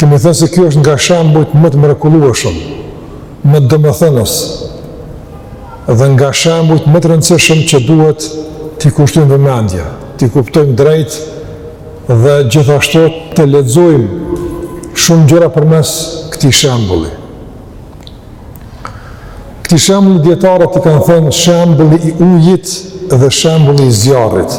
Kemi thënë se kjo është nga shembujt më të mrekullueshëm, më të domethënës dhe nga shembujt më të rëndësishëm që duhet t'i kushtojmë vëmendje, t'i kuptojmë drejt dhe gjithashtu të lexojmë shumë gjëra përmes këtij shembulli. Këtij shembulli dietarët i kanë thënë shembulli i ujit dhe shembulli i zjarrit.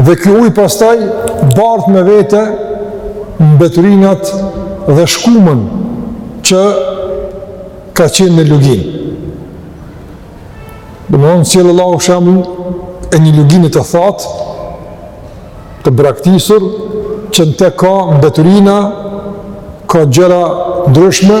Dhe ky ujë pastaj bart me vete mbeturinat dhe shkumën që ka qenë në luginë. Domethënë sjell Allahu shembullin e një lugine të thatë, të braktisur, që në te ka mbeturina, ka gjëra të ndryshme,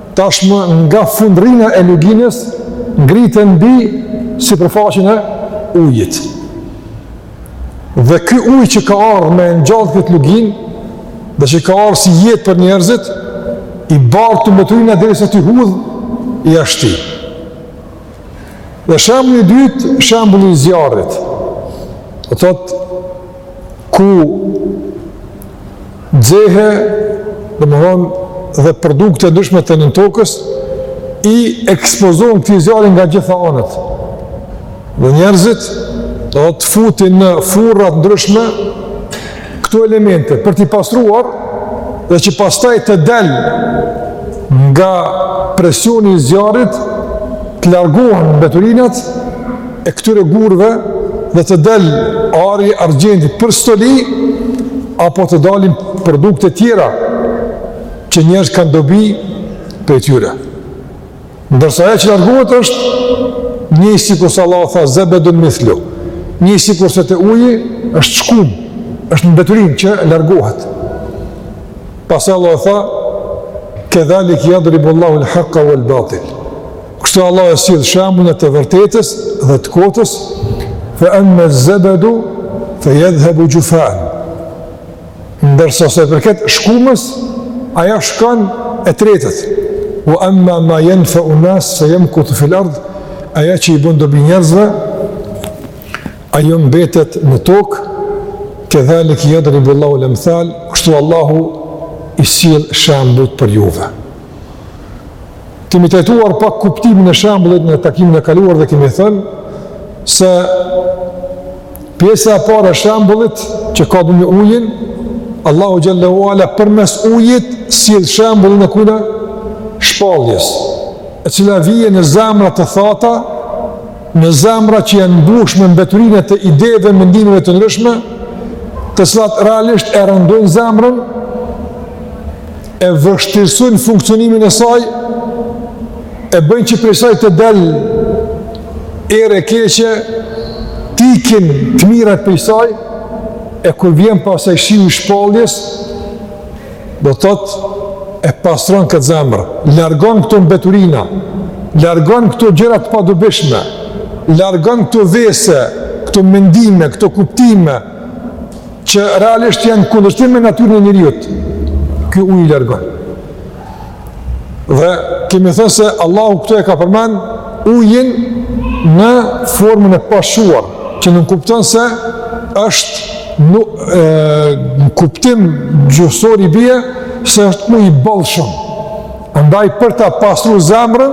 Tashmë nga fundërrina e luginës ngriten mbi sipërfaqen e ujit. Dhe ky ujë që ka ardhur me ngjall këtë luginë, dhe që ka ardhur si jetë për njerëzit, i bart këto mbeturina derisa t'i hudh jashtë. Dhe shembulli i dytë, shembulli i zjarrit. Dhe thotë, ku Xehe, domethënë, dhe produkte të ndryshme të nëntokës, i ekspozohen këtij zjarri nga gjitha anët. Dhe njerëzit do t'i futin në furra të ndryshme këto elemente, për t'i pastruar, dhe që pastaj të del nga presioni i zjarit, të largohen mbeturinat, e këtyre gurëve dhe të del ari argjendi për stoli apo të dalin produkte tjera që njerëzit kanë dobi prej tyre ndërsa ajo që largohet është njëjtë sikurse Allahu tha zebedun mithlu njëjtë sikurse te uji është shkumë është mbeturinë që largohet pastaj Allahu tha kedhalik jadribullahu l-haqqa wal batil Kështu Allahu e sjell shembullin e të vërtetës dhe të kotës, fa amma az-zabadu fa yadhhabu jufaan. Ndërsa sa i përket shkumës, ajo shkon e tretët. Wa amma ma yanfa an-nas fa yamkuthu fil ard, ajo që i bën dobi njerëzve, ajo mbetet në tokë. Kedhalik yadribu Allahu al-amthal, kështu Allahu i sjell shembujt për juve. Kemi trajtuar pak kuptimin e shembullit në takimin e kaluar dhe kemi thënë se pjesa e parë e shembullit që ka të bën me ujin, Allahu xhel-le ue ala përmes ujit sjell shembullin e kujna shpalljes, e cila vije në zemra të thata, në zemra që janë mbushur me mbeturina të ideve, mendimeve të ndryshme, të cilat realisht e rëndojnë zemrën e vështirësojnë funksionimin e saj, e bëjnë që prej saj të del erë e keqe, t'ikin të mirat prej saj, e kur vjen pastaj shiu i shpalljes, do të thotë e pastron këtë zemrë, largon këto mbeturina, largon këto gjëra të padobishme, largon këto vese, këto mendime, këto kuptime, që realisht janë kundërshtim me natyrën e njeriut, ky ujë i largon. Dhe kemi thënë se Allahu këtu e ka përmen ujin në formën e pashquar, që nënkupton se është në, e, në kuptim gjuhësor i bie, se është ujë i bollshëm. Andaj për ta pastru zemrën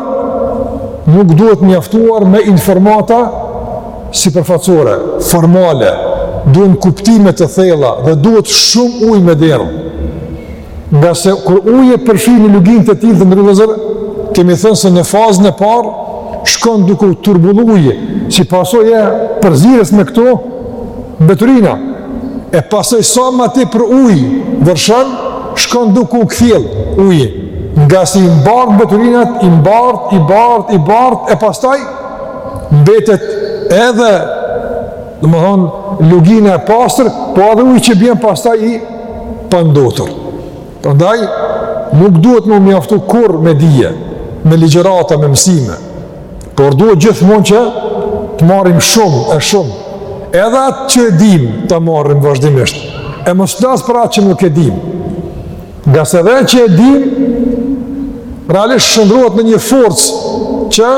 nuk duhet mjaftuar me informata sipërfaqësore, formale, duhen kuptime të thella dhe duhet shumë ujë me derdh. Ngase kur uji e përfshin një luginë të tillë të ndotur, kemi thënë se në fazën e parë shkon duke u turbullu uji, si pasojë e përzierjes me këto, mbeturina e pastaj sa ma tepër ujë vërshon, shkon duke u kthjell uji, ngase i mbart mbeturinat, i mbart, i bart, i bart, e pastaj mbetet edhe, domethanë, lugina e pastër, po edhe uji që bjen pastaj i pandotur. Prandaj nuk duhet me u mjaftu kurrë me dije, me ligjërata, me mësime, por duhet gjithmonë që të marrim shumë e shumë, edhe atë që e dim ta marrim vazhdimisht, e mos flasim për atë që nuk e dim, ngase edhe që e dim, realisht shndërrohet në një forcë që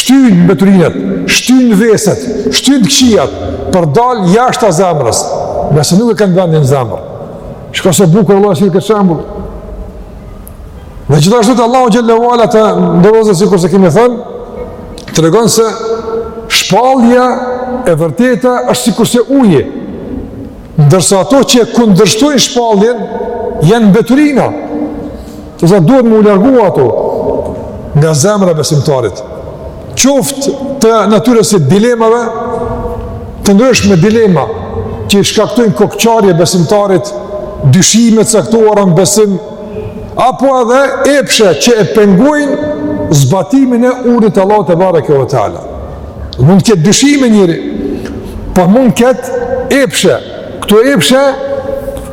shtyn mbeturinat, shtyn veset, shtyn të këqijat, për t'dalë jashta zemrës, ngase nuk e kanë vendin n'zemër. Shqa sa bukur Allahu sjell këtë shembul. Dhe gjithashtu Allahu xhel-le ue ala te metaloidet sikurse kemi thënë, tregon se shpallja e vërteta është sikurse uji, ndërsa ato që e kundërshtojnë shpalljen, janë mbeturina. Disa duhet me u largu ato nga zemra e besimtarit. Qoftë të natyrës së dilemave, të ndryshme, dilema që i shkaktojnë kokëqarje besimtarit, dyshime të caktuara në besim, apo edhe epshe që e pengojnë zbatimin e urdhrit të Allahut tebareke ve teala. Mund të ketë dyshime njeriu, po mund të ketë epshe, Këto epshe,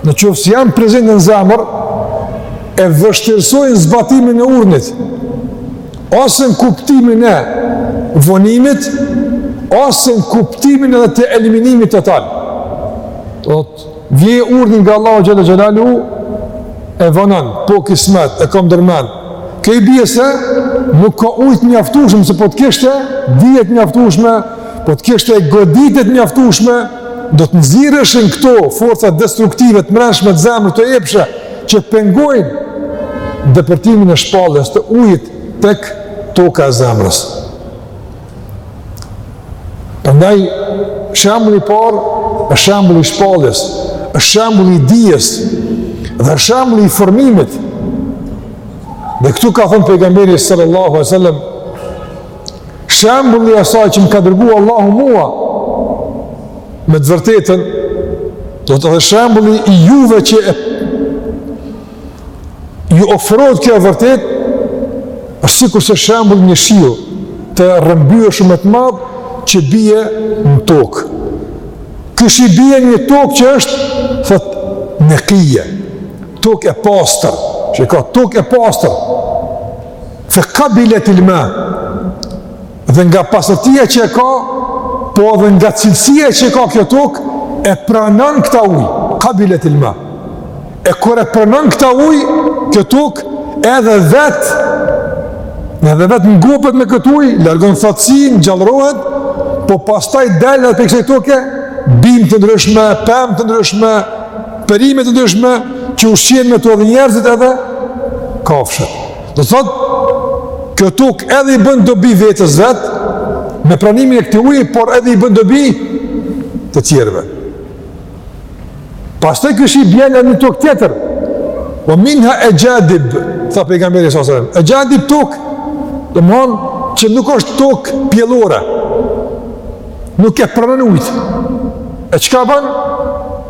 në qoftë se janë prezent në zemër, e vështirësojnë zbatimin e urdhnit, ose në kuptimin e vonimit, ose në kuptimin edhe të eliminimit total. Thotë, vjen urdhni nga Allahu xhele xhelaluhu, e vonon, po kismet, e kom ndërmend. Kjo i bie se, nuk ka ujë të mjaftueshëm, se po të kishte dije të mjaftushme, Po të kishte goditje të mjaftushme, do të nxirreshin këto forcat destruktive të mbrendshme të zemrës, epshe, që pengojnë depërtimin e shpalljes të ujit tek toka e zemrës. Prandaj, shembulli i parë është shembulli i shpalljes, është shembulli i dijes, dhe është shembulli i formimit, dhe këtu ka thënë pejgamberi sallallahu alejhi selam, Shembulli i asaj që më ka dërguar Allahu mua me të vërtetën do të thotë shembulli i juve që e, ju ofrohet kjo e vërtetë është sikurse shembulli i një shiu të rrëmbyeshëm e të madh që bie në tokë. Ky shi bie në një tokë që është thotë nekije. Tokë e pastër, çka tokë e pastër. Fe kabilet ilma, dhe nga pastërtia që e ka, po edhe nga cilësia që e ka kjo tokë, e pranon këtë ujë, kabilet ilma. E kur e pranon këtë ujë, kjo tokë, edhe vetë, edhe vetë ngopet me këtë ujë, largon thatësinë, gjallërohet, po pastaj del edhe prej kësaj toke, bimë të ndryshme, pemë të ndryshme, perime të ndryshme, që ushqehen me të edhe njerëzit edhe kafshët. Do të thotë, kjo tokë edhe i bën dobi vetes së vet, me pranimin e këtij uji, por edhe i bën dobi të tjerëve. Pastaj ky shi bjen edhe në një tokë tjetër, ue minha exhadib, tha pejgamberi s.a.s. Exhadib tokë, domethanë që nuk është tokë pjellore, nuk e pranon ujtë. E çka ban?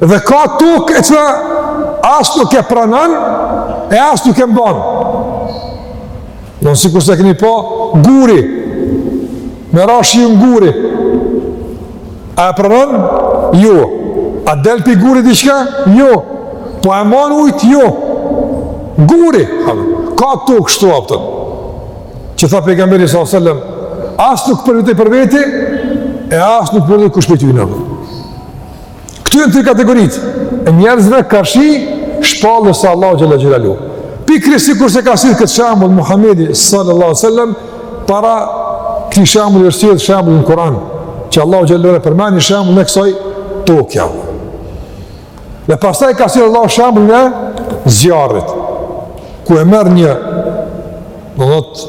Dhe ka tokë e cila as nuk e pranon e as nuk e mban. Domethënë sikurse keni pa, guri, me ra shi në guri, a e pranon? Jo. A del prej guri diçka? Jo. Po e mban ujtë? Jo. Guri, ka tokë shtu a kupton. Që tha pejgamberi s.a.s. As nuk përfiton për veti, e as nuk përfiton kush prej tyne a kupton. Këtu janë tri kategoritë e njerëzve karshi shpalljes së Allahu xhalla xhelalu. Pikërisht sikurse ka sjell këtë shembull Muhamedi sallallahu alaihi wasallam para këtij shembulli është sjell shembull në Kur'an, që Allahu xhalla xhelalu përmend një shembullin e kësaj toke. Dhe pastaj ka sjell Allahu shembullin e zjarrit ku e merr një do të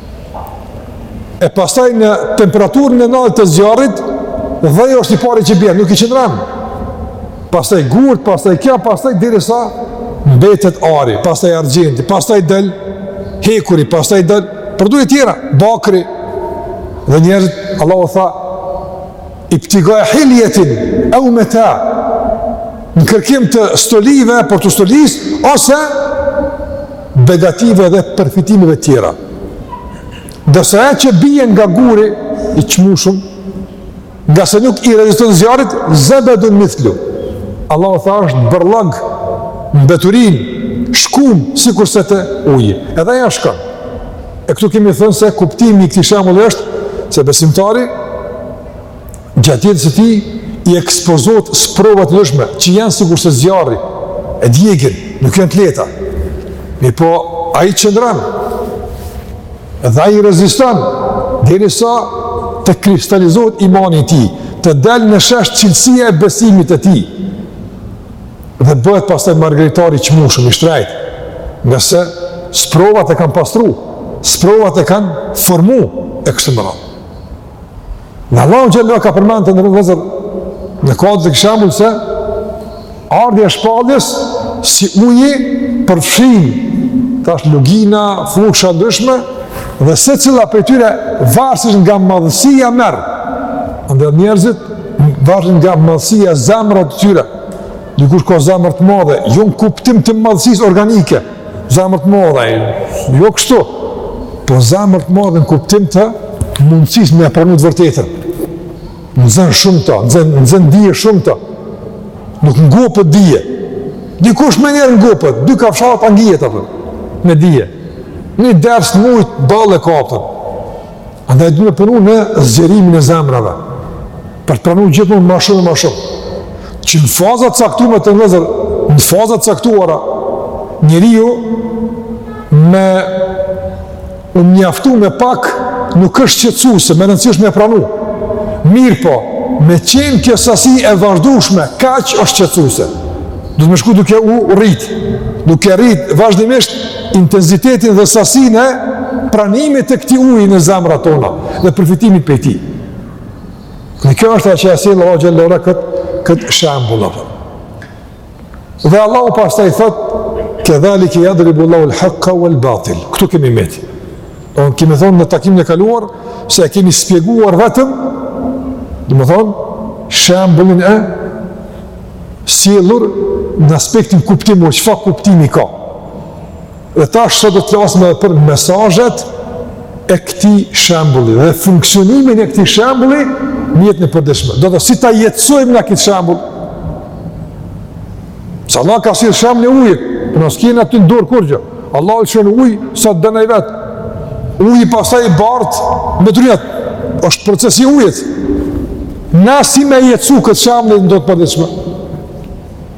e pastaj në temperaturën e naltë të zjarrit, dheu është i pari që bie, nuk i qëndron. Pastaj gurt, pastaj kja, pastaj derisa mbetet ari, pastaj argjenti, pastaj del, hekuri, pastaj del, për të tjera, bakri, dhe njerëzit, Allahu tha, Ibtigha'a hilyatin aw mata' në kërkim të stolive për t'u stolisë ose begative dhe përfitimeve të tjera. Ndërsa ajo që bie nga guri i çmueshëm, ngase nuk i reziston zjarrit, zebedun mithlu. Allahu tha është bërllog, mbeturinë, shkumë, sikurse te uji. Edhe ajo shkon. E këtu kemi thënë se kuptimi i këtij shembulli është se besimtari gjatë jetës së tij i ekspozohet sprovave të ndryshme, që janë sikurse zjarri e djegin, nuk janë të lehta. Mirëpo ai qëndron. Dhe ai reziston derisa të kristalizohet imani i tij, të dalë në shesh cilësia e besimit të tij. dhe bëhet pastaj margaritar i çmueshëm i shtrenjtë. Ngase sprovat e kanë pastru, sprovat e kanë formu e kështu me radhë. Allahu xhel-le ka përmend të nderuar vëllezër në këtë shembull se ardhja e shpalljes si uji përfshin tash lugina, fusha të ndryshme dhe secila prej tyre varësisht nga madhësia merr. Edhe njerëzit varësisht nga madhësia e zemrës së tyre. Dikush ka zemër të madhe, jo në kuptim të madhësisë organike, zemër të madhe, jo kështu, po zemër të madhe në kuptim të mundësisë me e pranu të vërtetën. Nxen shumë ta, nxen, nxen dije shumë ta, nuk ngopet dije. Dikush menjëherë ngopet, dy kafshata ngihet, apë, me dije. Një ders n'mujt, bol, a kupton. Andaj du me punu në zgjerimin e zemrave, për të pranu gjithmonë ma shumë e ma shumë. Që në faza të caktume, të nderuar, në faza të caktuara, njeriu me u mjaftu me pak nuk është qetësuse, me rëndësi me e pranu. Mirëpo, me qenë kjo sasi e vazhdushme, kaq është qetësuse. Do me shku duke u rritë, duke rritë vazhdimisht, intensitetin dhe sasinë e pranimit të këtij uji në zemrat tona dhe përfitimit prej tij. Në kjo është e që jasin Allah Xhele këtë, këtë shembul. Dhe Allah pastaj thotë, kedhalike jadribullahu l-hakka uel batil. Këtu kemi met. Ne kemi thonë në takimin e kaluar, se e kemi shpjeguar vetëm, domethonë, shembullin e sjellur në aspektin kuptimor, çfarë kuptimi ka. Dhe tash sot do të flasim edhe për mesazhet e këtij shembulli dhe funksionimin e këtij shembulli në jetën e përditshme. Do, si ta jetësojmë na këtë shembull? Se Allahu ka sjell shembullin e ujit, po na s'kena aty n'dorë kurgjo. Allahu e lshon ujin sa të don ai vet. Uji pastaj i bart me dryat. Është procesi i ujit. Na si me jetësu këtë shembull në jetë të përditshme.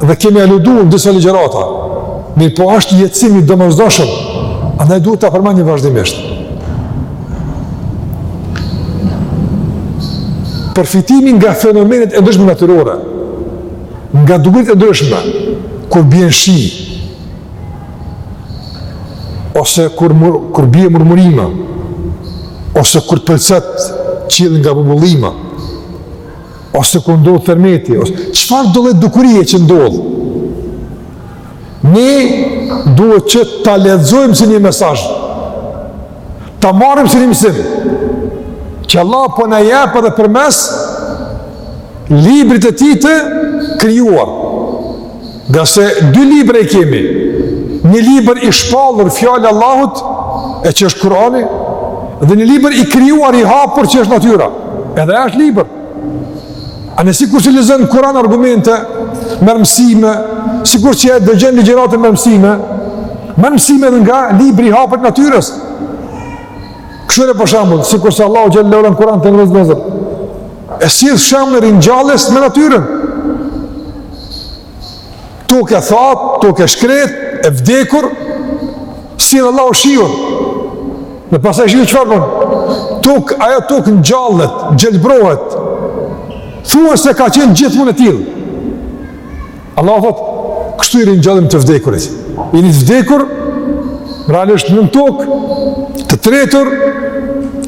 dhe kemi aludu në disa ligjërata, mirëpo është jetësim i domosdoshëm, andaj duhet ta përmendim vazhdimisht. Përfitimin nga fenomenet e ndryshme natyrore, nga dukuritë e ndryshme, kur bjen shi, ose kur, mur, kur bje murmurima, ose kur pëlcet qielli nga bubullima, ose kur ndodh tërmeti, ose çfarëdo lloj dukurie që ndodh, ne duhet që ta lexojmë si një mesazh, ta marrim si një mësim, që Allahu po na jep edhe përmes librit të tij të krijuar, Ngase dy libra i kemi, një libër i shpallur, fjala e Allahut, e që është Kurani, dhe një libër i krijuar i hapur që është natyra, edhe ai është libër. Andaj sikurse lexon në Kuran argumente, merr mësime, sikurse e dëgjon një ligjëratë merr mësime, merr mësime edhe nga libri i hapur i natyrës. Kqyre për shembull, sikurse Allahu xhele në Kuran, të nderuar E sjellë shemë në rinjallës me natyren. Tuk e thatë, tuk e shkret, e vdekur, si dhe lau shion. Në pasaj shion që farë përën? Tuk, aja tuk në gjallët, gjelbrohet. Thuën se ka qenë gjithë mund e tilë. Allahu thotë, kështu i ringjallim të vdekurit. Jeni t'vdekur, realisht nën tokë, të tretur,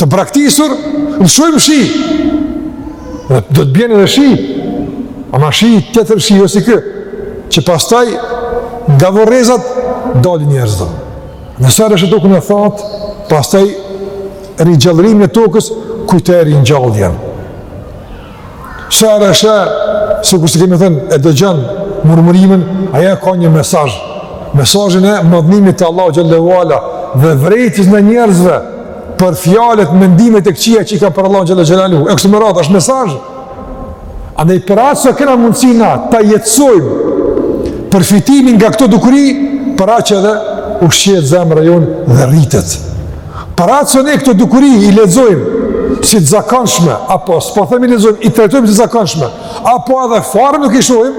të braktisur, lëshojmë shi. Dhe do të bjen edhe shi. Ama shi, tjetër shi, jo si ky. Që pastaj, nga vorrezat, dalin njerëzit. Nëse e sheh tokën e thatë, pastaj, ringjallërimin e tokës, kujto ringjalljen Sheh rreshje, sikurse kemi thënë, e dëgjon murmurimin, ajo ka një mesazh. Mesazhin e madhnimit të Allah Gjellewala dhe vërejtjes ndaj njerëzve për fjalët, mendimet e këqija që i kanë për Allahun xhele xhelaluhu. E kështu me radhë, është mesazh. Andaj për aq sa kena mundësi ne ta jetësojmë përfitimin nga këto dukuri, për aq edhe ushqehet zemra jonë dhe rritet. Për aq sa ne këto dukuri i lexojmë, si të zakonshme, apo s'po them i lexojmë, i trajtojmë si të zakonshme, apo edhe fare nuk i shohim,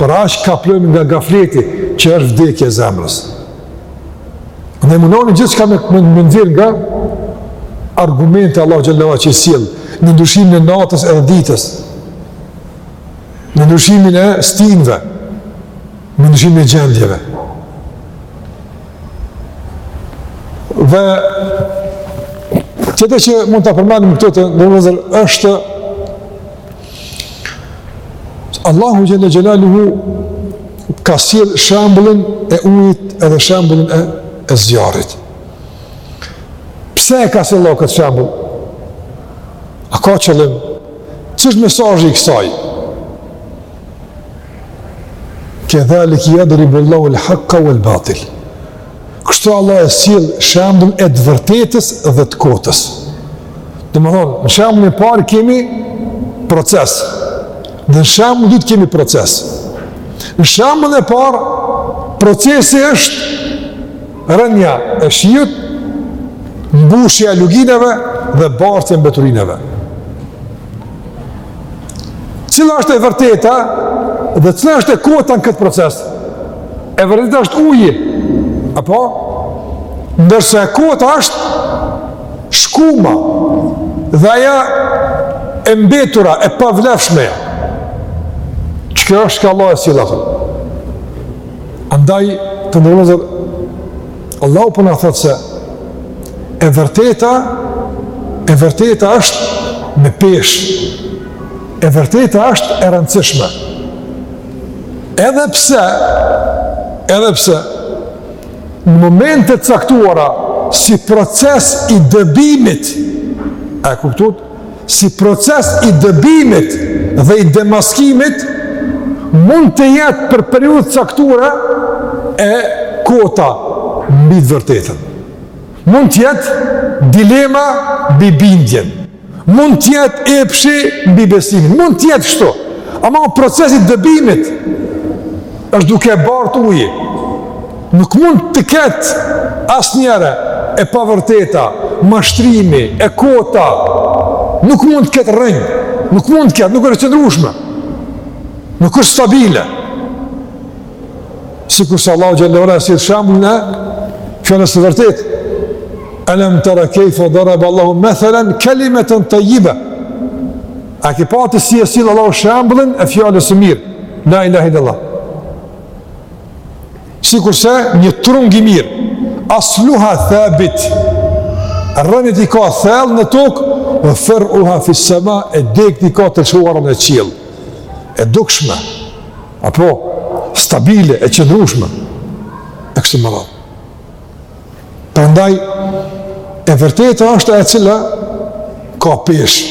për aq kaplohemi nga gafleti që është vdekje e zemrës. Ne mundohemi gjithçka me, me, me nxjerrë nga argumente Allahu xhele ve ala që i sjell, në ndryshimin e natës edhe ditës, në ndryshimin e stinëve, në ndryshimin e gjendjeve. Dhe tjetër që mund ta përmendim këtu të nderuar vëllezër është Allahu xhele xhelaluhu ka sjellë shembullin e ujit edhe shembullin e, e zjarrit. Pse e ka sjellë këtë shembull? A ka qëllim? Ç'është mesazhi i kësaj? Kedhalike jadribullahul hakka uel batil. Kështu Allahu e sjell shembullin e të vërtetës dhe të kotës. Domethënë, në shembullin e parë kemi proces. Dhe në shembullin e dytë kemi proces. Në shembullin e parë, procesi është rënja e shiut, mbushja e luginave dhe bartja e mbeturinave. Cila është e vërteta dhe cila është e kota në këtë proces? E vërteta është uji, apo? Ndërsa e kota është shkuma dhe ajo e mbetura, e pavlefshmja. Që kjo është ka Allah e sila, thëmë. Andaj të nderuar vëllezër, Allahu po na thotë se e vërteta e vërteta është me peshë. E vërteta është e rëndësishme. Edhe pse edhe pse në momente të caktuara si proces i dëbimit, a e kuptuat? si proces i dëbimit dhe i demaskimit mund të jetë për periudha të caktuara e kota mbi të vërtetën. Mund të jetë dilema mbi bindjen. Mund të jetë epshi mbi besimin. Mund të jetë kështu. Ama procesi i dëbimit është duke e bartë uji. Nuk mund të ketë asnjëherë e pavërteta, mashtrimi, e kota, nuk mund të ketë rrënjë, nuk mund të ketë, nuk është e qëndrushme, nuk është stabile. Sikurse Allahu xhel-le ue ala sjell shembullin e fjalës së vërtetë, Elem tera kejfe darebe Allahu methelen kelimeten tajjibe. A ki pa ti si e sjell Allahu shembullin e fjalës së mirë. La ilahe il-lAllah. Sikurse një trung i mirë, asluha thabit. Rrënjët i ka thellë në tokë, ue feruha fissema, e degët i ka të lëshuara në qiell. E dukshme, apo stabile, e qëndrushme. E kështu me radhë. Prandaj, e vërteta është e cila ka peshë.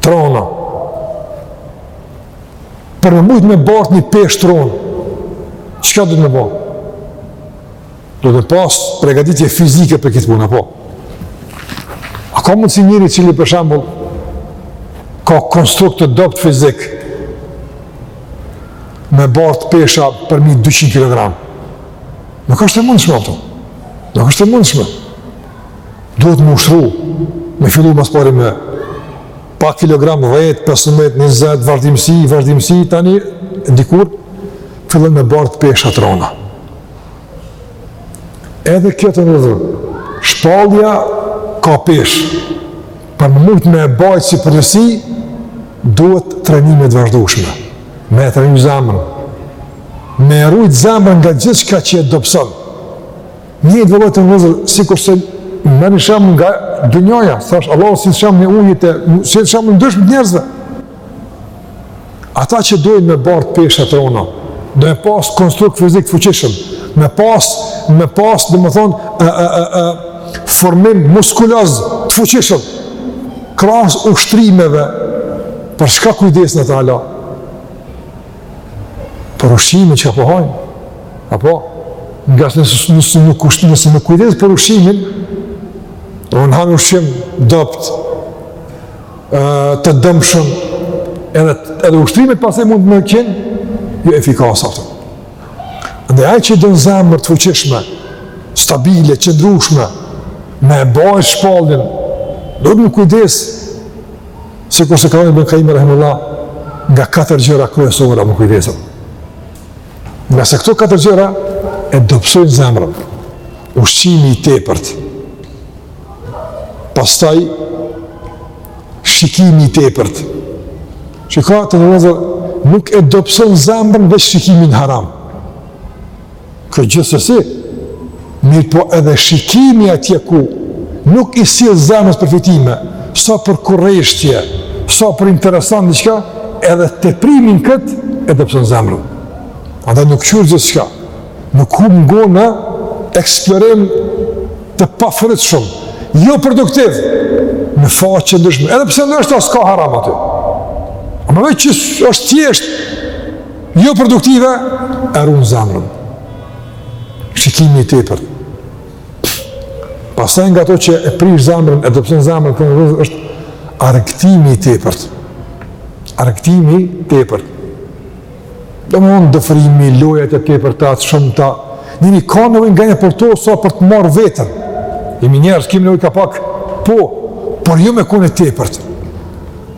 t'rona. Për me mujtë me bartë një peshë t'ronë, çka duhet me bo? Duhet me pas pregatitje fizike për këtë punë, apo? A ka mundësi njeri i cili për shambull ka konstrukt të dobët fizik me bartë pesha përmbi 200 kg? Nuk është e mundshme, apo? Nuk është e mundë shmë. duhet me ushtru, me fillu ma s'pari me pak kilogram 10, 15, 20, vazhdimësi, vazhdimësi, tani, dikur, fillon me bartë pesha të rona. Edhe kjo të nderuar, shpallja ka peshë, për me mujt me e bajtë si përgjegjësi, duhet trenime të vazhdushme, me e trenu zemrën, me e rujtë zemrën nga gjithçka që e dobson, Njëlloj, të nderuar vëllezër, sikurse me një shembull nga dynjaja, thash, Allahu sjell shembullin e ujit e, sjell shembuj të ndryshëm të njerëzve. Ata që dojnë me bartë pesha të rona, duhet me pas konstrukt fizik të fuqishëm, me pas, me pas, domethonë, e, e, e, e, formim muskuloz të fuqishëm, krahas ushtrimeve, për çka kujdesen ata hala? për ushqimin çka po hajnë, apo ngase nëse, nëse, nuk, kusht, nëse nuk kujdes për ushqimin, domethonë han ushqim të dobt, të dëmshëm, edhe, edhe ushtrimet pastaj mund me kenë, jo efikase aftëm. Andaj ai që don zemër të fuqishme, stabile, qëndrushme, me e bajt shpalljen, duhet m'u kujdes Sikurse ka thanë Ibn Kajimi rahimehullah, nga katër gjëra kryesore, m'u kujdes. Ngase këto katër gjëra e dobsojnë zemrën, ushqimi i tepërt, pastaj shikimi i tepërt, shikoni vëllezër, nuk e dobson zemrën veç shikimi n'haram. Kjo gjithsesi, mirëpo edhe shikimi atje ku nuk i sjell zemrës përfitime, sa për kureshtje, sa për interesant diçka, edhe teprimi n'kët e dobëson zemrën. Andaj nuk qyr gjithçka. Nuk humb kohën në eksplorim të pafrytshëm, jo produktiv në faqe të ndryshme. Edhe pse ndoshta s'ka haram aty. Ama vetë që është thjesht jo produktive, e run zemrën. Shikimi i tepërt. Pastaj nga ato që e prish zemrën, e dobson zemrën, të nderuar vëllezër, është argëtimi i tepërt. Argëtimi i tepërt. Domethonë dëfrimi, lojërat e tepërta, të shumta. Njeri ka nevojë nganjëherë për to, sa për ta marrë veten. Jemi njerëz, kemi nevojë ka pak, po, por jo me kon e tepërt.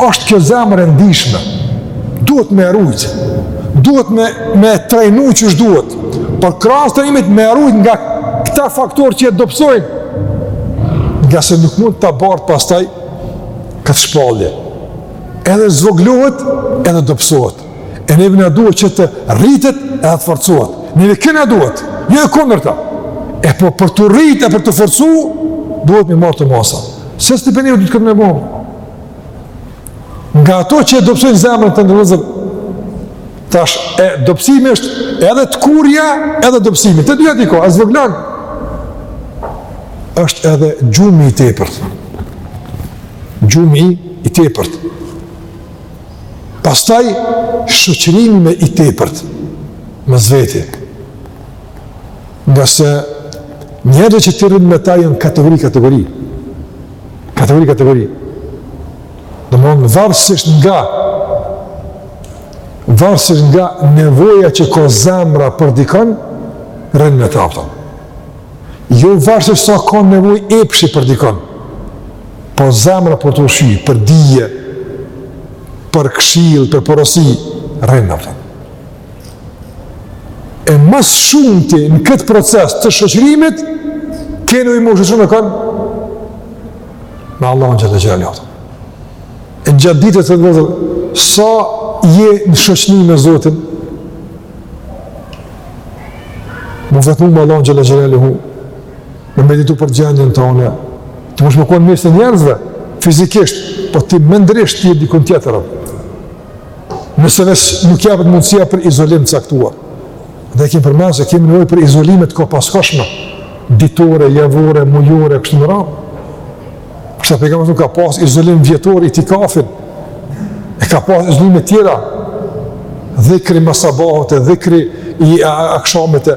Është kjo zemër e ndishme, duhet me e rujt, duhet me, me trajnu qysh duhet, por krahas trajnimit me e rujt nga këta faktorë që e dobsojnë, ngase nuk mund ta bartë pastaj këtë shpallje. Edhe zvoglohet, edhe dobsohet. E neve na duhet që të rritet edhe të forcohet. Neve kjo na duhet, e jo e kundërta. E po për t'u rrit e për t'u forcu, duhet me marr këto masa. Se së të penirë, duhet këtë me bo. Nga ato që e dobsojnë zemrën të nderuar vëllezër, tash e dobsimi është edhe tkurrja, edhe dobsimi. Të dyja t'i ko, e zvoglon, është edhe gjumi i tepërt. Gjumi i tepërt. Pastaj shoqërimi me i tepërt mes veti. Ngase njerëzit që ti rrin me ta janë kategori, kategori. Kategori, kategori. Domethonë varësisht nga varësisht nga nevoja që ka zemra për dikon, rrin me ta pëtëm. Jo varësisht sa ka nevojë epshi për dikon. Po zemra për të ushi, për dije, për kshil, për porosi, rrëna për. E mas shumë ti në këtë proces të shëqërimit, kenu i moshë shumë e kanë, me Allah në gjithë të gjallë jotëm. E gjatë ditët të ndërëzër, sa je në shëqëni me Zotin, më vetëm me Allah në gjithë të gjallë jotëm, me meditu për gjendjen tane, ti munesh me kanë n'mes të njerëzve, fizikisht, po ti mendërisht ti je dikun tjetër. Nëse veç nuk jepet mundësia për izolim të caktuar, dhe kemi përmend se kemi nevojë për izolime të kohëpaskohshme, ditore, javore, mujore, kështu me radhë. Pejgamberi alejhi selam ka pas izolim vjetor itikafin, e ka pas izolime tjera, dhikri mas sabahut e dhikri i akshamit e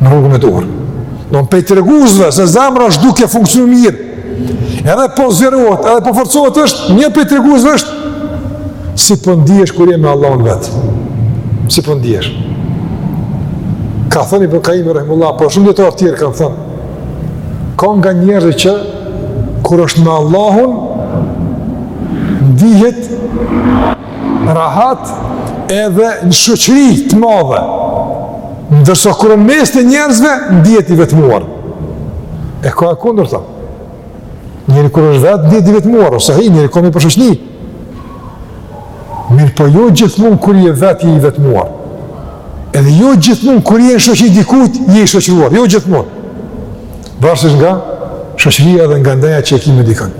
në rrugën e duhur. Dhe një pej treguesve se zemra është duke funksionuar mirë. Edhe po zgjerohet, edhe po forcohet është një pej treguesve është si po ndihesh kur je me Allahun vet. Si po ndihesh? Ka thënë Ibn Kajimi rahimullah, po shumë dijetarë të tjerë kanë thënë. Ka nga njerëzit që kur është me Allahun ndihet rahat edhe në shoqëri të madhe, ndërsa kur në mes të njerëzve, ndihet i vetmuar. E ka e kundërta. Njeri kur është vetë, ndihet i vetmuar, ose ai njeri ka nevojë për shoqni. Mirëpo jo gjithmonë kur je vetë je i vetmuar. Edhe jo gjithmonë kur je në shoqni t'dikujt, je i shoqëruar, jo gjithmonë. Varësisht nga shoqëria dhe nga ndeja që e ki me dikon.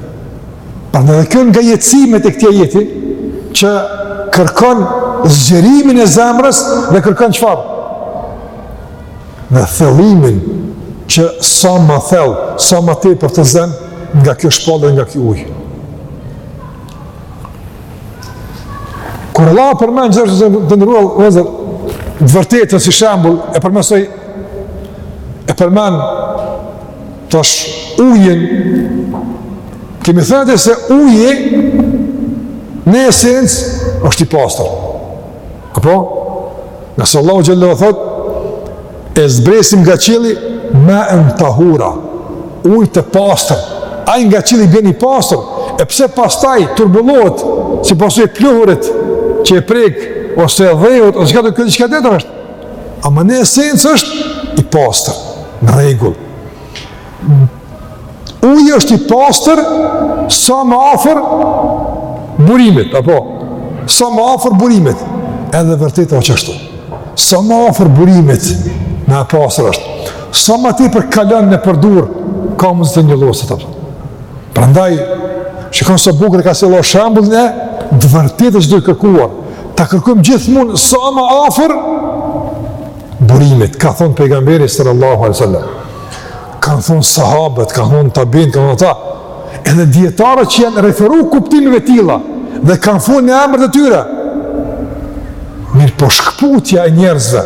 Pra edhe kjo nga jetësimet e këtij ajeti, që kërkon zgjerimin e zemrës dhe kërkon çfarë? Dhe thellimin që sa ma thellë, sa ma tepër të zen nga kjo shpallje dhe nga kjo ujë. Kur Allahu përmen gjithë që të nderuar vëllezër, të vërtetën si shembull, e përmes ujit, e përmen Tash ujin kemi thënë se uji në esencë është i pastër. Apo? Nëse Allahu xhelle xhelaluhu thotë e zbresim nga qielli maen tahura, ujë të pastër. Ai nga qielli vjen i pastër, e pse pastaj turbullohet si pasojë e pluhurit që e prek ose e dheut ose çkado, çka tjetër është. Ama në esencë është i pastër, në rregull. Uji është i pastër sa më afër burimit, apo sa më afër burimit. Edhe vërtet është ashtu. Sa më afër burimit, më e pastër është. Sa më tepër kalon në përdur, ka mundësi të njolloset. Prandaj shikon sa bukur e ka sjellë shembullin e vërteta që do kërkuar. Ta kërkojmë gjithmonë sa më afër burimit, ka thënë pejgamberi sallallahu alejhi ue selam. Kanë thënë sahabët, kanë thënë tabiinët, kanë thënë ata. Edhe dijetarët që janë referu kuptimeve të tilla dhe kanë thënë në emër të tyre. Mirëpo shkëputja e njerëzve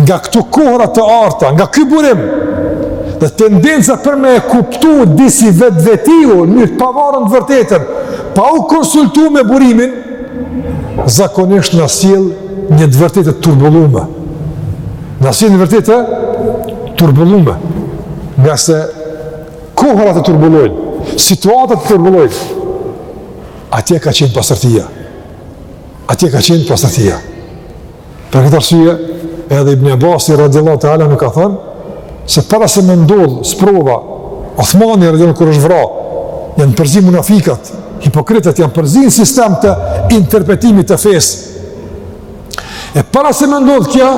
nga këto kohëra të arta, nga ky burim dhe tendenca për me e kuptu disi vetvetiu, në mënyrë të pavarur të vërtetën, pa u konsultu me burimin, zakonisht na sjell një të vërtetë të turbullume. Na sjell një vërtetë të turbullume. Ngase kohërat të turbullojnë, situatat të turbullojnë, atje ka qenë pastërtia. Atje ka qenë pastërtia. Për këtë arsye, edhe Ibn Abasi, radiallahu teala anhu ka thënë, se para se me ndodhë sprova, Othmani, radiallahu, kur është vra, janë përzi munafikët, hipokritët, janë përzi në sistem të interpretimit të fesë, E para se me ndodhë kjo,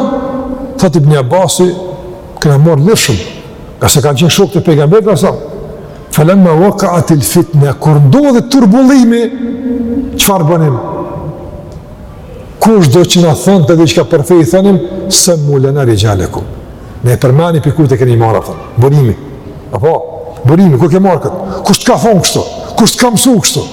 thotë Ibn Abasi, kena marrë lëshëm, ngase kanë qenë shokë të pejgamberit alejhi selam, felemma vekaatil fitne, kur ndodhi turbullimi, çfarë bënim? Kushdo që na thoshte diçka për fe, i thoshim, semmu lena rixhalekum. Na i përmendni prej kujt e keni marrë, domethënë, burimi. Apo, burimi, ku e ke marrë këtë? Kush të ka thënë kështu? Kush të ka mësu kështu?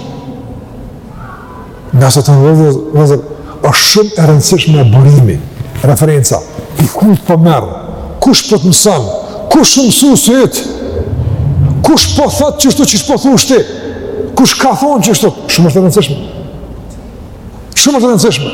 Ngase të nderuar vëllezër, është shumë e rëndësishme burimi, referenca, prej kujt po merr, kush po të mëson, kush është mësuesi yt, kush po thotë kështu qysh po thu ti, kush ka thënë kështu, shumë është e rëndësishme, shumë është e rëndësishme,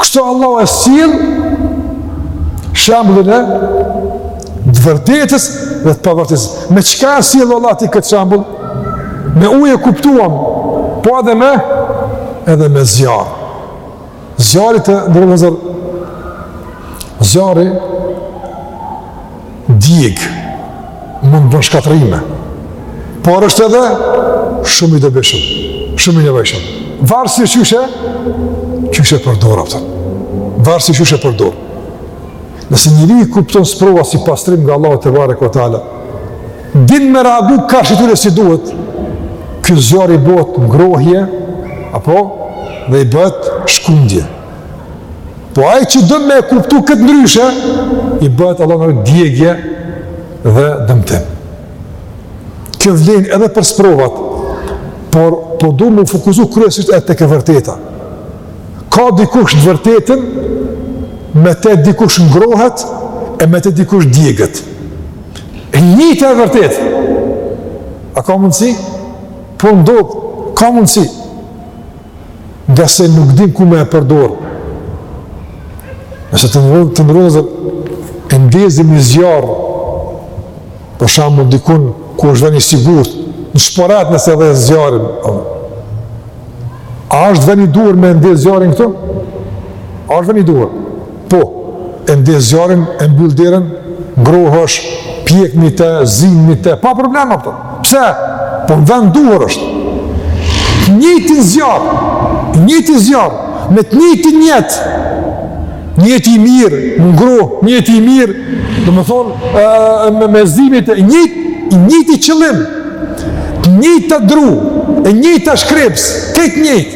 Kështu Allahu e sjell shembullin e të vërtetës dhe të pavërtetës. Me çka e sjell Allahu teala këtë shembull? Me ujë e kuptuam, po edhe me edhe me zjarr. Zjarri të nderuar vëllezër zjarri djeg, mund të bën shkatërrime, por është edhe shumë i dobishëm, shumë i nevojshëm. Varësisht qysh e, qysh e përdor, apo. Varësisht qysh e përdor. Nëse njeriu i kupton sprovat si pastrim nga Allahu tebareke ue teala, din me reagu karshi tyre si duhet, ky zjarr i bëhet ngrohje, apo, dhe i bëhet shkundje. Po ai që don me e kuptu këtë ndryshe, i bëhet Allah në djegje dhe dëmtim. Kjo vlen edhe për sprovat, por po du m'u fokusu kryesisht e tek e vërteta. Ka dikush të vërtetën, me te dikush ngrohet, e me te dikush djeget. E njëjta e vërtetë, a ka mundësi? Po ndodh, ka mundësi, ngase nuk din ku me e përdor. Nëse të ndez, të ndez, e ndezim një zjarr, për shembull dikun, ku është vend i sigurt, në shporet nëse ndez zjarrin, a është vend i duhur me ndezë zjarrin këtu? A është vend i duhur? Po, e ndez zjarrin, e mbyll derën, ngrohesh, pjek me te, zin me te, pa problem, a po. Pse? Po në vend të duhur është. I njëjti zjarr, i njëjti zjarr, me të njëjtin nijet, nijeti i mirë, me ngroh, nijeti i mirë, domethonë, me, me zi me te, i njëjti, njëjti qëllim, të njëjtat dru, e njëjta shkrepsë, krejt të njëjtë,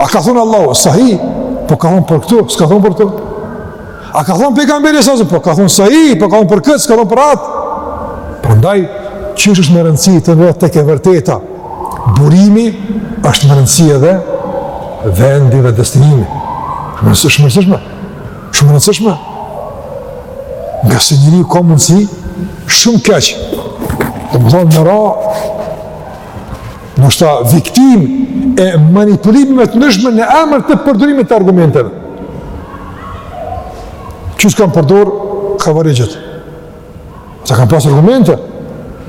A ka thonë Allahu, sahi, po ka thonë për këtu, s'ka thonë për këtu. A ka thonë pejgamberi sa po ka thonë sahi, po ka thonë për këtë, s'ka thonë për atë. Prandaj çish është me rëndësi të ndodhë tek e vërteta. Burimi është me rëndësi edhe vendi dhe destinimi. Shumë e rëndësishme, shumë e rëndësishme. Ngase njeri ka mundësi, shumë keq, domethonë me ra, Ndoshta viktimë e manipulimeve të ndryshme në emër të përdorimit të argumenteve. Qysh kanë përdor havarixhët. A s'kanë pas argumente,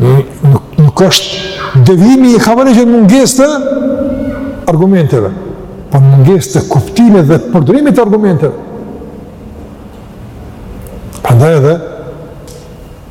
nuk, nuk është devijimi i havarixhët mungesë të argumenteve, po mungesë të kuptimit dhe të përdorimit të argumenteve. Prandaj edhe,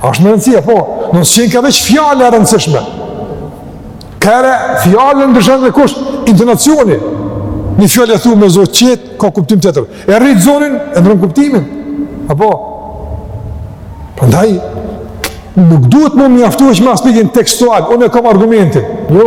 A është me rëndësi, a po, domethonë s'qenka veç fjala e rëndësishme. Krejt fjalën e ndryshon kush, intonacioni. Një fjalë e thu me zo të qetë, ka kuptim tjetër. E rrit zonin, e ndrron kuptimin. A po, prandaj, nuk duhet m'u mjaftu veç me aspektin tekstual, unë e kam argumentin. Jo,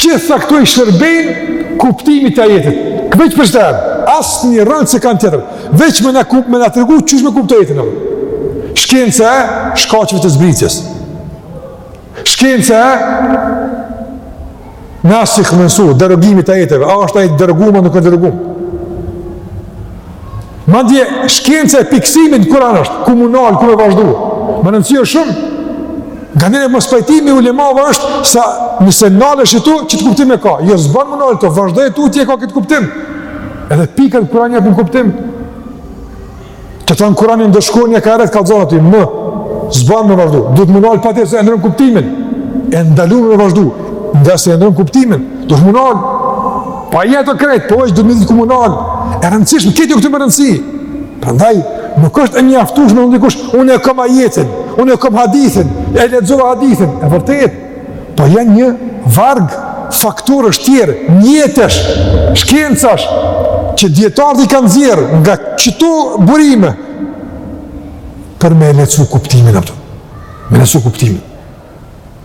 Gjitha këto i shërbejnë kuptimit të ajetit. Veç për këtë, asnjë rëndësi s'kanë tjetër. Veç me na kup, me na tregu qysh me kuptu ajetin. Në. Shkenca e shkaqeve të zbritjes. Shkenca e nasih mensuh, derogimit të ajeteve. A është ajeti i derogum, a nuk a i derogum. Madje shkenca e pikësimit n'Kuran është ku m'u nal, ku me vazhdu. Me rëndësi është shumë, nganjëherë mospajtimi i ulemave është se nëse nalesh ktu, qët kuptim e ka. Jo, s'ban m'u nal ktu, vazhdoje ktu, ti e ka këtë kuptim. Edhe pikat n'Kuran japin kuptim. Të tanë n'Kuran ndëshkoj një ka e kallzon aty, më, s'ban me vazhdu. Duhet m'u nal patjetër se e ndrron kuptimin. E ndalun me vazhdu, ngase e ndrron kuptimin. Duhet m'u nal, Patjetër, kto krejt, po duhet me dit ku m'u nal, e rëndësishmë, këtu, ktu me rëndësi. Prandaj, nuk është e mjaftushme, unë dikush, unë e kom ajetin, unë e kom hadithin, e lexova hadithin, e vërtet, po janë një varg faktorësh tjerë, mjetesh, shkencash, që dijetarët i kanë nxjerr nga qëto burime, për me lexu kuptimin, a kupton, me lexu kuptimin.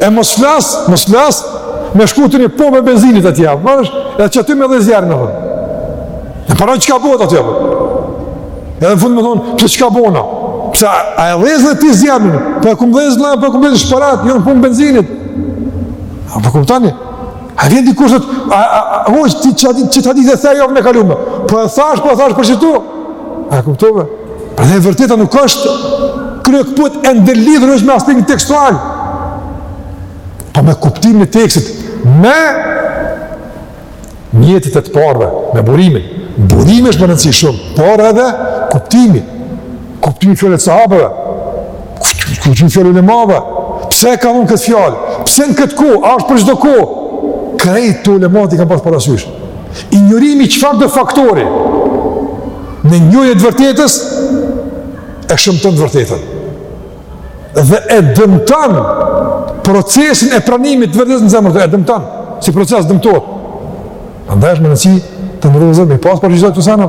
E mos flas, mos flas me shku te pompa e benzinit atje jam. Marrësh, edhe qaty me dhez zjarr në fund. E para çka bëhet atje jam. Edhe në fund me thonë, ç... çka bona? Pse, a, a e dheze edhe ti zjarrin? Po e kom dhez në, po e kom dhez n'shporet, jo në pompë benzinit. A po kupton tani? A vjen dikush thot a a a u ti qat qat hadith e the javën e kalume. Po e thash, po e thash për qëtu. A kuptove? Pra e vërteta nuk është kryekëput e ndërlidhur veç me aspektin tekstual. Po me kuptimin e tekstit, me mjetet e të parve, me burimin. Burimi është me rëndësi shumë, por edhe kuptimi. Kuptimi i fjalëve t'sahabëve. Kuptimi i fjalëve t'ulemave, pse e ka thon këtë fjalë, pse në këtë kohë, a është për çdo kohë, krejt kto ulemat i kanë pasë parasysh. Injorimi i çfarëdo faktori, në njohjen e të vërtetës, e shëmton të vërtetën. Dhe e dëmton procesin e pranimit të së vërtetës në zemër, e dëmton, si proces dëmtohet. Andaj është me rëndësi të nërëzëm, me i pasë parasysh kto sene,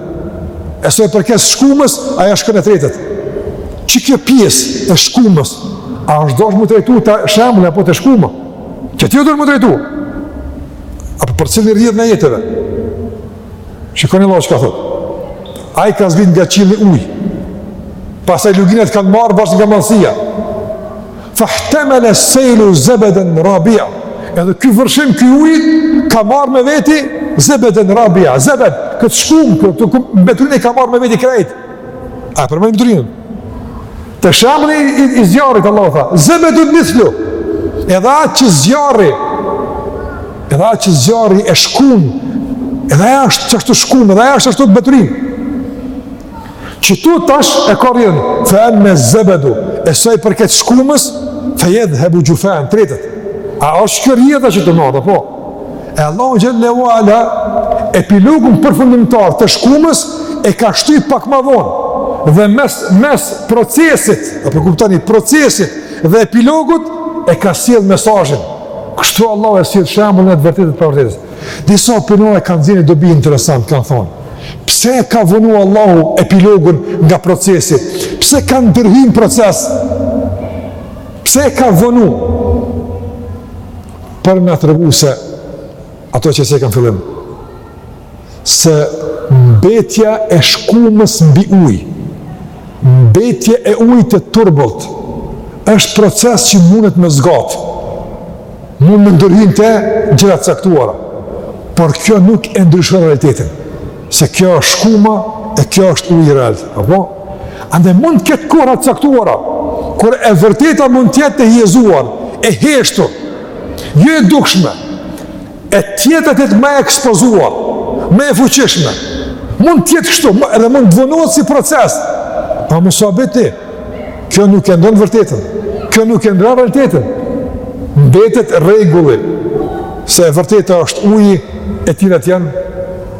E sa i përket shkumës, ajo shkon e tretet. Qikjo pjesë e shkumës, a është dasht m'u trajtu te shembulli apo te shkuma? Qaty u dasht m'u trajtu? Apo përcillni rrjedhën e ajeteve? Shikoni Allahu çka thot? Ai ka zbrit nga qielli ujë. Pastaj luginat kanë marrë bashkë nga madhsia. Fahtemele sejlu zebeden rabia. Edhe ky vërshim i ujit ka marrë me veti zebeden rabia. Zebed, këtë shkumë, këtë, beturinë e ka marrë me veti krejt. A e përmend beturinën. Te shembulli i, i, i zjarrit, Allahu tha, zebedun mithlu. Edhe atë që zjarri, edhe atë që zjarri e shkrin, edhe ajo është që është shkumë, edhe ajo është është beturinë. Qëtu tash e ka rrën, fe emme zebedu, e sa i përket shkumës, fe jedhhebu xhufaen, tretet. A është kjo rrjedha që të madhe, po? E Allahu xhel-le ue ala, epilogun përfundimtar të shkumës, e ka shty pak ma vonë. Dhe mes, mes procesit, a po kuptoni, procesit dhe epilogut, e ka sjell mesazhin. Kështu Allahu e sjell shembullin e të vërtetës e të pavërtetës. Disa opinione e kanë nxjerr ni dobi interesant, kanë thonë. Pse e ka vonu Allahu epilogun nga procesi? Pse ka ndërhy n'proces? Pse e ka vënu? Për me na tregu se ato që cekëm n'fillim. Se mbetja e shkumës mbi ujë. Mbetja e ujit të turbullt është proces që mundet me zgatë, mund me ndërhy në të gjëra të caktuara, por kjo nuk e ndryshon realitetin, se kjo është shkuma e kjo është ujë real, apo? Andaj mund të ketë kohëra të caktuara, kur e vërteta mund të jetë e hijezuar, e heshtur, jo e dukshme, E tjetra të jetë më e ekspozuar, më e fuqishme. Mund të jetë kështu, edhe mund të vonohet si proces. Ama mos u habitni, kjo nuk e ndrron të vërtetën, kjo nuk e ndrron realitetin. Mbetet rregulli, se e vërteta është uji, e tjerat janë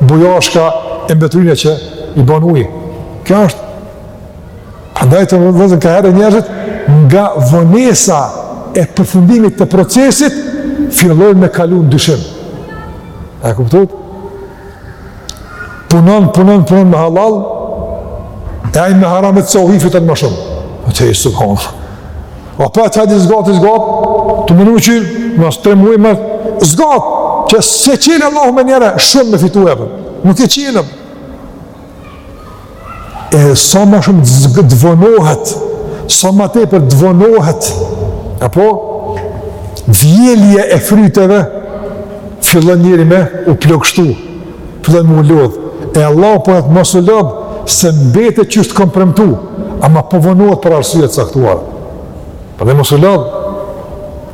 bujashka e mbeturina që i ban uji. Kjo është Andaj vllazën, ka herë njerëzit nga vonesa e përfundimit të procesit, fillojnë me kalu në dyshim. E kupton? Punon, punon, punon me halal, e ai me harame çohet fiton më shumë. O thotë, ej subhanallah. O po thotë hajde zgatë, zgatë, të mënu që mas tre muj mërë, zgatë, që s'e çel Allahu menjëherë, shumë me fitu e për. Nuk e çel e për. E sa ma shumë të vonohet, sa ma tepër të vonohet, apo vjelja e fryteve, fillon njeri me u plogështu, fillon me u lodhë. E Allahu po thotë mos u lodh, se mbetet qysh kom premtu, ama po vonohet për arsye të caktuara. Prandaj mos u lodh,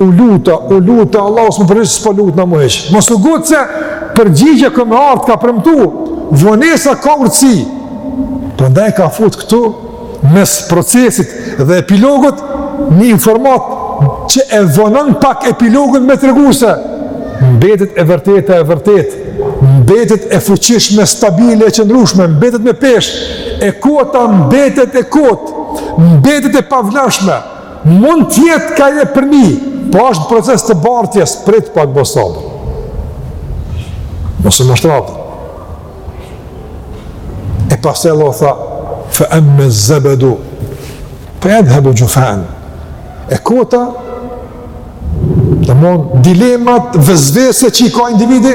u luta, u luta, Allahu s'm'u përgjigj, s'po lutna më hiç. Mos u ngut se përgjigjja ka me ardhë, ka premtu, vonesa ka urtësi. Prandaj ka fut këtu, mes procesit dhe epilogut, një informatë që e vonon pak epilogun me tregu se mbetet e vërteta e vërtetë, mbetet e fuqishme, stabile e qëndrushme, mbetet me peshë, e kota mbetet e kotë, mbetet e pavlefshme, Mund të jetë ka një përmbi, po është proces të bartjes, prit pak më sabër. Mos e mashtro. E pastaj Allahu tha, fa emme ez-zebedu, fa jedhhebu xhufaen. E kota, Domethon, dilemat vesveset që i ka individi,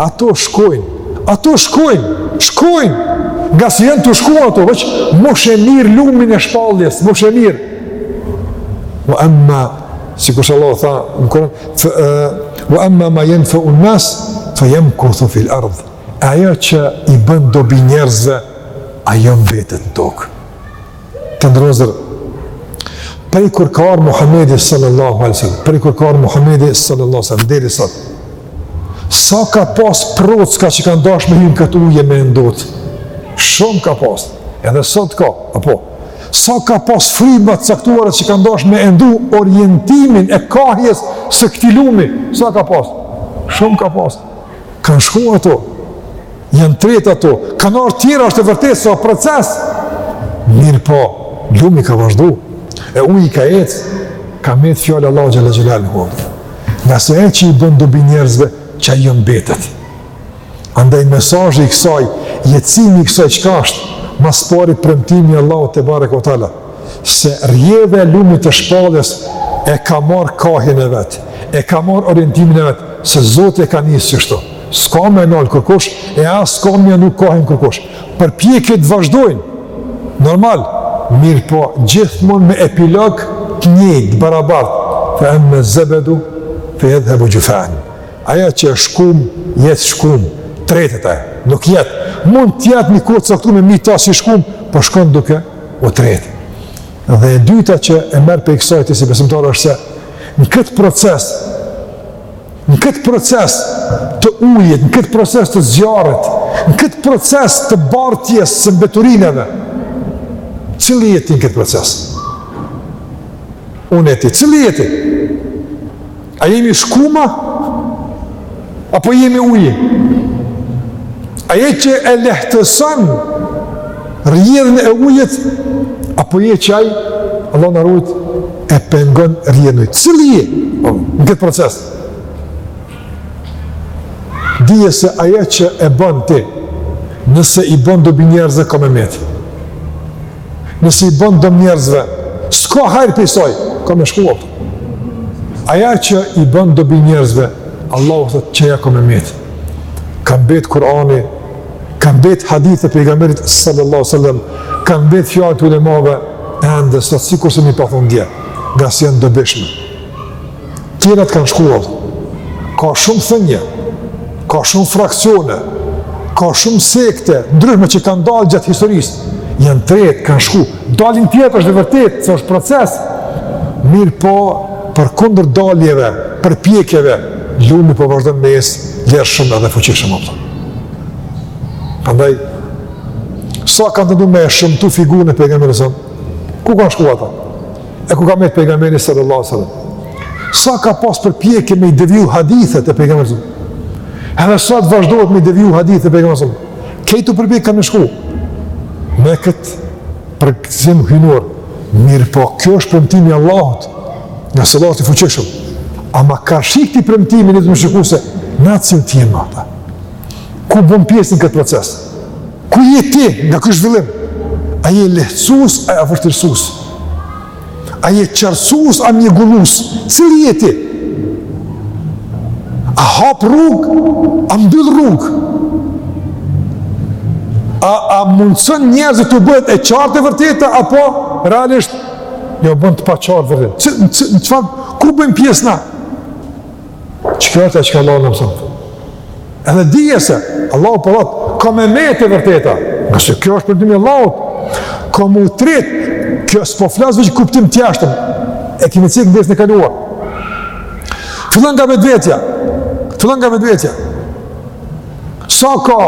ato shkojnë, ato shkojnë, shkojnë, nga si janë tu shku ato, veç nuk e merr lumin e shpalljes, nuk e merr. Wa emma, sikurse Allahu tha, në Kuran, fë, uh, wa emma ma jenfeun nas, fe jemkuthu fil ard. Ajo që i bën dobi njerëzve, ajo mbetet n'tokë. Të nderuar vllezër, prej kur ka ardh Muhammedi sallallahu alaihi sallam, prej kur ka ardh Muhammedi sallallahu alaihi sallam, deri sot, sa ka pas procka që kanë dasht me hi n'këtë ujë me e ndot, shumë ka pas, edhe sot ka, apo, sa ka pas fryma t'caktuara që kanë dasht me e ndrru orientimin e kahjes së këtij lumi, sa ka pas, shumë ka pas, Kanë shku ato, janë tret ato, kanë ardh tjera është e vërtetë, se asht proces. Mirëpo, lumi ka vazhdu, e uji ka ec, ka met fjala e Allahut xhel-le xhelaluhu. Ngase ajo që i bën dobi njerëzve, qajo mbetet. Andaj mesazhi i kësaj, jetësimi i kësaj çka është, ma s'pari premtimi i Allahut tebareke we teala. se rrjedha e lumit të shpalljes e ka marrë kahjen e vet, e ka marrë orientimin e vet, se Zoti e ka nisë kështu. S'ka me e nal kërkush e as s'ka me ia ndrru kahen kërkush. Përpjekjet vazhdojnë. Normal, mirëpo gjithmonë me epilog të njëjtë, barabart. Fa amma zabadu fa yadhhabu jufan. Ajo që është shkumë, jet shkumë, tretet ajo, nuk jet. Mund të jetë një kohë t'caktume mbi ta si shkumë, po shkon duke u tret. Dhe e dyta që e merr prej kësaj ti si besimtar është se në këtë proces, në këtë proces të ujit, në këtë proces të zjarrit, në këtë proces të bartjes së mbeturinave, cili je ti në këtë proces? Unë e ti, cili je ti? A jemi shkuma? Apo jemi uji? A je që e lehtëson rrjedhën e ujit? Apo je ai që, Allahu na rujt, e pengon rrjedhën e ujit? Cili je në këtë proces? Dije se ajo që e bën ti, nëse i bën dobi njerëzve, ka me met. Nëse s'i bën dobi njerëzve, s'ka hajr prej saj, ka me shku. Aja që i bën dobi njerëzve, Allahu thotë që aja ka me met. Ka mbet Kur'ani, ka mbet hadithet e pejgamberit sallallahu alaihi wasallam, ka mbet fjalët e ulemave ende sot sikurse m'i pas thon dje, ngase janë t'dobishme. Tjerat kanë shkuar. Ka shumë thënje, ka shumë fraksione, ka shumë sekte t'ndryshme që kanë dalë gjatë historisë, janë tretë, kanë shku, Dalin tjerë, është e vërtetë, se është proces, mirëpo përkundër daljeve, përpjekjeve, lumi po vazhdon me ec vrullshëm edhe fuqishëm apet. Prandaj, sa kanë tentu me e shëmtu figurën e pejgamberit alejhi selam? Ku kanë shku ata? E ku ka met pejgamberi sallallahu alaihi wasallam? Sa ka pas përpjekje me i deviju hadithet e pejgamberit alejhi selam? Edhe sot vazhdohet me i deviju hadithet e pejgamberit alejhi selam? Kejt kto përpjekje kanë me shku me këtë përgëzim hyjnor. Mirëpo, kjo është premtimi i Allahut, ngase Allahu është i fuqishëm. Ama karshi këtij premtimi ne duhet me shiku se na cilët jemi ata. Ku bën pjesë në këtë proces? Ku je ti nga ky zhvillim? A je lehtësus, a je vështirësus? A je qartësus, a mjegullus, cili je ti? A hap rrug, a mbyll rrug? A, a mundëson njerëzit t'u bëhet e qartë e vërteta, apo realisht, jau bën të paqartë t'vërtetën? Në çfarë, ku bëjmë pjesë na? Çka është e çka Allahu na mëson? Edhe dije se Allahu po thotë, ka me met e vërteta. Ngase kjo është premtimi i Allahut, ka m'u tret, kjo s'po flas veç n'kuptim t'jashtëm, e kemi cekë në dersin e kaluar. Fillon nga vetvetja, fillon nga vetvetja. Sa ka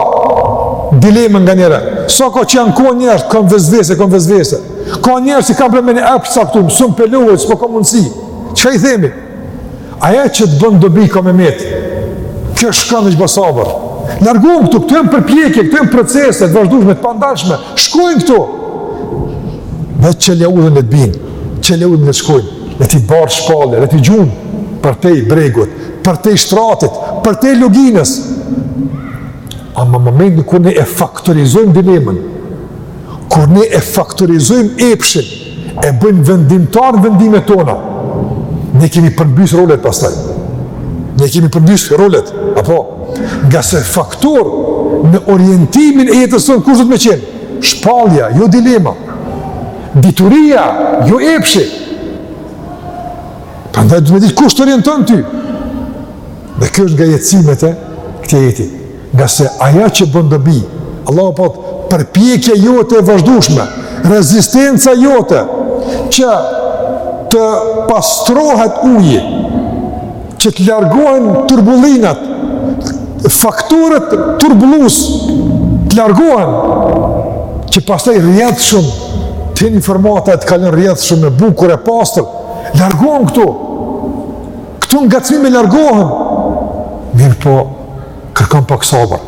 dilema nganjëherë, sa ka që ankohen njerëz, kam vesvese, kam vesvese. Ka njerëz i kam përmeni, e përsa këtu, mësëm pëlluhet, s'po ka mundësi. Që i themi? Aja që të bën dobi ka me met, kjo shkon, veç bën sabër. Largohen këto, këto janë përpjekje, këto janë procese të vazhdushme, të pandalshme, shkojnë këto. Dhe çelja udhën le të vinë, çelja udhën le të shkojnë, dhe t'i bartë shpallja, dhe t'i gjun përtej bregut, përtej shtratit, përtej luginës. Ama momentin kur ne e faktorizojmë dilemën, kur ne e faktorizojmë epshin, e bëjmë vendimtar n'vendimet tona. Ne kemi përmbys rolet pastaj. Ne kemi përmbys rolet, apo, ngase faktor në orientimin e jetës tonë, kush duhet me qenë? Shpallja, jo dilema. Dituria, jo epshi. Prandaj, duhet me ditë, kush të orienton ty? Dhe kjo është nga jetësimet e këtij ajeti. Ngase ajo që bon dobi, Allahu po thot, përpjekja jote e vazhdushme, rezistenca jote, që të pastrohet uji, që të largohen turbullinat, faktorët turbullues, të largohen, që pastaj rrjedhshëm të hin informata e të kalon rrjedhshëm, e bukur e pastër, largohen këto, këto ngacmime largohen, mirëpo, kërkon pak sabër,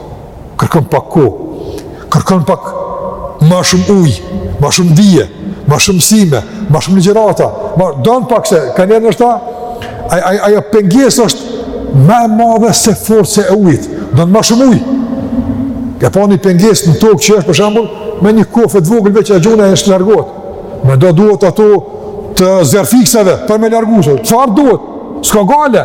kërkon pak kohë, kërkon pak ma shumë ujë, ma shumë dije, ma shumë mësime, ma shumë ligjerata, ma don pak se, kanjëherë ndoshta ajo pengesë është ma e madhe se forca e ujit, don ma shumë ujë. Ke pa një pengesë në tokë që është për shembull, me një kofe të vogël veç e gjun e është largohet. Me do duhet ato të zjarrfikësve për me largu se çfarë duhet, s'ka gajle,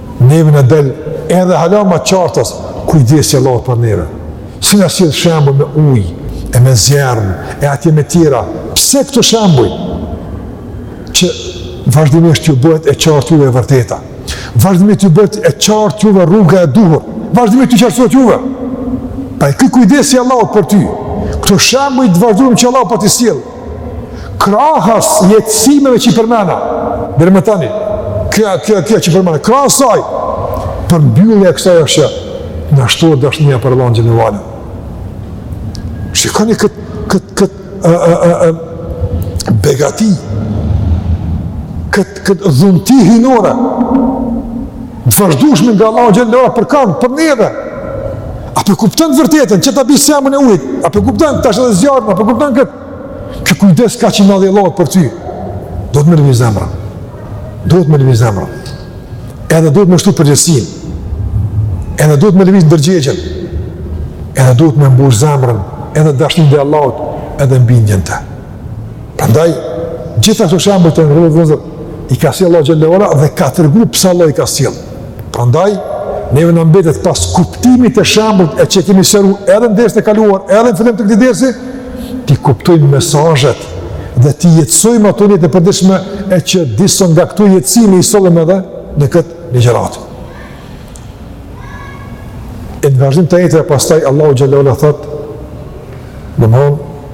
Neve na del edhe hala ma qartas, kujdesi i Allahut për neve. Si na sjell shembuj me ujë, e me zjerm, e atje me tjera. Pse këto shembuj? Që vazhdimisht ju bëhet e qartë juve e vërteta. Vazhdimisht ju bëhet e qartë juve rruga e duhur. Vazhdimisht ju qartësohet juve. Pra ky kujdes i Allahut për ty. Këto shembuj të vazhdueshëm që Allahu po t'i sjell. krahas jetësimeve që i përmena deri më tani, kjo, kjo, kjo që i përmena, krahas saj, përmbyllja e kësaj është me na shtu dashnia për Allahun xhele ve ala. Shikoni këtë, këtë, këtë, a, a, a, a, begati, këtë, këtë dhunti hyjnore, Të vazhdushme nga Allahu xhele ve ala për kan, për neve. A po e kupton të vërtetën, që ta bi shembulli i ujit, a po e kupton tash edhe zjarrin, a po e kupton këtë. Ky kujdes kaq i madh i Allahut për ty, duhet me lëviz zemrën. Duhet me lëviz zemrën. Edhe duhet me shtu përgjegjësinë. Edhe duhet me lëviz ndërgjegjen. Edhe duhet me mbush zemrën, edhe dashni ndaj Allahut, edhe bindje në të. Prandaj gjitha këto shembuj të nderuar vëllezër i ka sjell Allahu xhele ve ala dhe ka tregu pse Allah i ka sjell. Prandaj neve na mbetet pas kuptimit të shembullit e çka kemi sqaru edhe në dersin e kaluar, edhe në fillim të këtij dersi, t'i kuptojmë mesazhet dhe t'i jetësojmë ato në jetën e përditshme e që disa nga këto jetësime i sollëm edhe në këtë ligjëratë. E në vazhdim të ajeteve, pastaj Allahu xhele ve ala thotë, domethënë,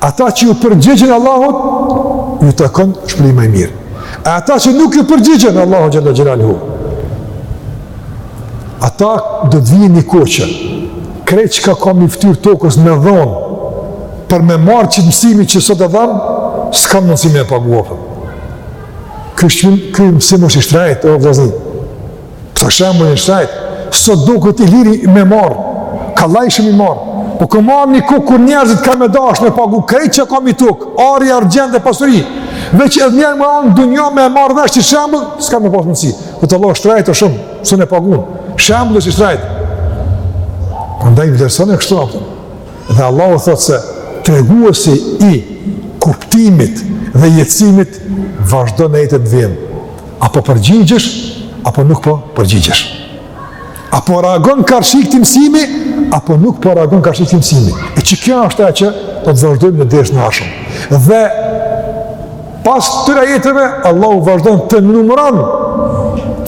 Ata që ju përgjigjen Allahut, ju takon shpërblimi i mirë. E ata që nuk ju përgjigjen Allahut xhele xhelaluhu. Ata do të vijë një kohë që krejt çka ka mi fytyrë tokës me dhonë, për me marr qit mësim që sot e dhamë, s'kan mundësi me e pagu fare. Kështu që ky mësim është i shtrejtë, o vllazën, Këta shembull është shtrejt, sot duket i lirë me marrë, kallajshëm e marr, po ka me ardhë një kohë kur njerëzit ka me dashë me pagu, krejt çka ka mi tokë, ari, argjend dhe pasuri, veç edhe njëherë m'u kthy n'dunja me marrë veç qet shembull, s'ka me pasë mundsi, thotë Allahu shtrejt o shumë, s'un e pagun, shembulli është shtrejt, Andaj vlerësone kështu, aty. Dhe Allahu thotë se treguesi i kuptimit dhe jetësimit vazhdon ajeti në vijim. A po përgjigjesh, apo nuk po përgjigjesh? A po reagon karshi këtij mësimi, apo nuk po reagon karshi këtij mësimi? E që kjo është ajo që do ta vazhdojmë në dersin e ardhshëm. Dhe pas këtyre ajeteve, Allahu vazhdon të numëron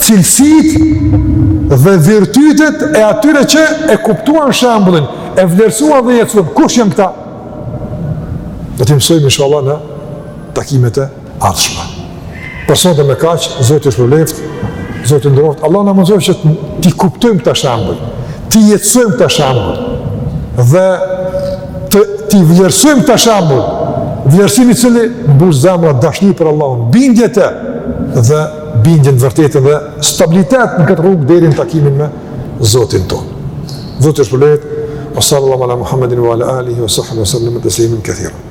cilësitë dhe virtytet e atyre që e kuptuan shembullin, e vlerësuan dhe jetësuan. Kush janë këta? Do t'i mësojmë, inshallah, në takimet e ardhshme. Për sot me kaq, Zoti ju shpërbleftë, Zoti ju nderoftë, Allahu na mundësoftë që t'i kuptojmë këta shembuj, t'i jetësojmë këta shembuj, dhe të, t'i vlerësojmë këta shembuj, vlerësim i cili mbush zemrat dashni për Allahun, bindje te, dhe bindje n'të vërtetën dhe stabilitet në këtë rrugë deri në takimin me Zotin tonë. Zoti ju shpërbleftë, wa sallallahu ala Muhammedin wa ala alihi wa sahbihi wa sallam tasliman kathira.